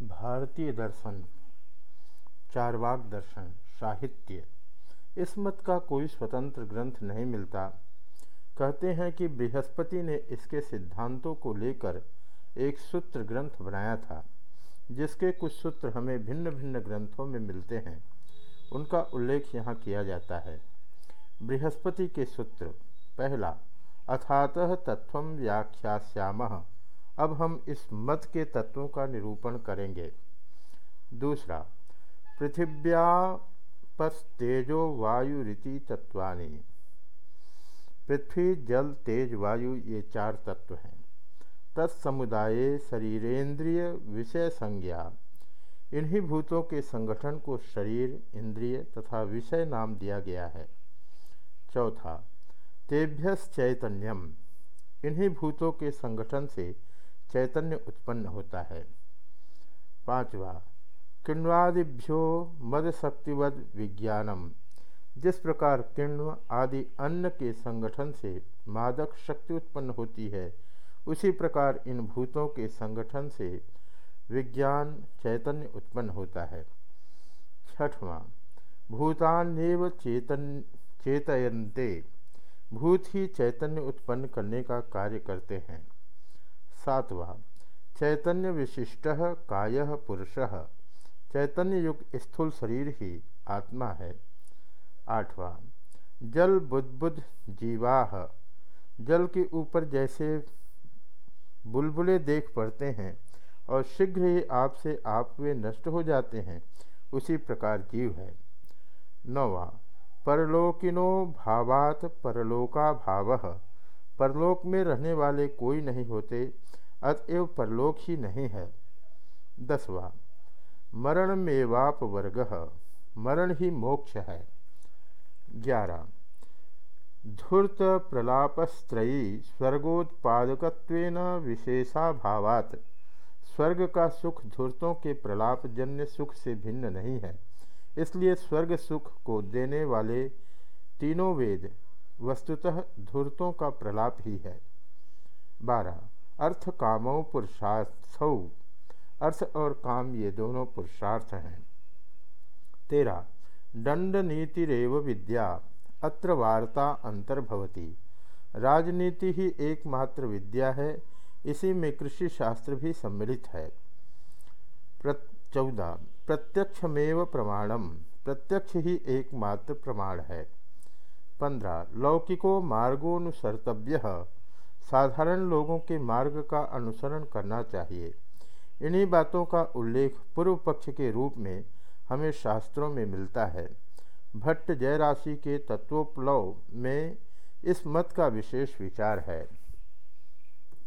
भारतीय दर्शन, चारवाक दर्शन, साहित्य। इस मत का कोई स्वतंत्र ग्रंथ नहीं मिलता। कहते हैं कि बृहस्पति ने इसके सिद्धांतों को लेकर एक सूत्र ग्रंथ बनाया था, जिसके कुछ सूत्र हमें भिन्न भिन्न ग्रंथों में मिलते हैं। उनका उल्लेख यहाँ किया जाता है। बृहस्पति के सूत्र, पहला, अथातः तत्व व्याख्यास्याम। अब हम इस मत के तत्वों का निरूपण करेंगे। दूसरा, पृथिव्यापस्तेजो वायु रीति तत्वानि। पृथ्वी, जल, तेज, वायु, ये चार तत्व हैं। तत्समुदाय शरीरेंद्रिय विषय संज्ञा। इन्हीं भूतों के संगठन को शरीर, इंद्रिय तथा विषय नाम दिया गया है। चौथा तेभ्यस चैतन्यम इन्हीं भूतों के संगठन से चैतन्य उत्पन्न होता है। पांचवा, किण्वादिभ्यो मद शक्तिवद विज्ञानम। जिस प्रकार किण्व आदि अन्न के संगठन से मादक शक्ति उत्पन्न होती है, उसी प्रकार इन भूतों के संगठन से विज्ञान चैतन्य उत्पन्न होता है। छठवां भूतान्व चेतन, चेतयन्ते। भूत ही चैतन्य उत्पन्न करने का कार्य करते हैं। सातवा चैतन्य विशिष्ट काय पुरुष। चैतन्य युक्त स्थूल शरीर ही आत्मा है। आठवां, जल बुद्बुद जीवाह जल के ऊपर जैसे बुलबुले देख पड़ते हैं और शीघ्र ही आपसे आप वे नष्ट हो जाते हैं, उसी प्रकार जीव है। नौवा, परलोकिनो भावात परलोका भाव परलोक में रहने वाले कोई नहीं होते, अतएव परलोक ही नहीं है। दसवा, मरण मेवाप वर्ग, मरण ही मोक्ष है। ग्यारह, धूर्त प्रलापस्त्रयी स्वर्गोत्पादक विशेषाभावात। स्वर्ग का सुख धूर्तों के प्रलापजन्य सुख से भिन्न नहीं है, इसलिए स्वर्ग सुख को देने वाले तीनों वेद वस्तुतः धूर्तों का प्रलाप ही है। बारह, अर्थ कामो पुरुषार्थौ। अर्थ और काम ये दोनों पुरुषार्थ हैं। तेरा दंड नीतिरव विद्या, अत्र वार्ता अंतर्भवती। राजनीति ही एकमात्र विद्या है, इसी में कृषि शास्त्र भी सम्मिलित है। चौदह, प्रत्यक्षमेव प्रमाणम, प्रत्यक्ष ही एकमात्र प्रमाण है। पंद्रह, लौकिको मार्गोनुसर्तव्य। साधारण लोगों के मार्ग का अनुसरण करना चाहिए। इन्हीं बातों का उल्लेख पूर्व पक्ष के रूप में हमें शास्त्रों में मिलता है। भट्ट जयराशि के तत्वोपलव में इस मत का विशेष विचार है।